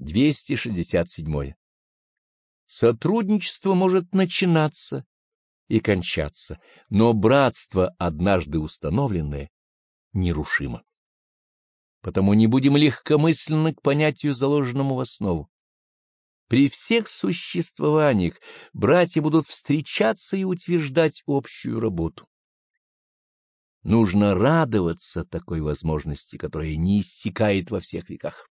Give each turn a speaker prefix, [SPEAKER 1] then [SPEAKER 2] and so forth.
[SPEAKER 1] 267. Сотрудничество может начинаться и кончаться, но братство, однажды установленное, нерушимо. Потому не будем легкомысленны к понятию, заложенному в основу. При всех существованиях братья будут встречаться и утверждать общую работу. Нужно радоваться такой возможности, которая не иссякает во всех веках.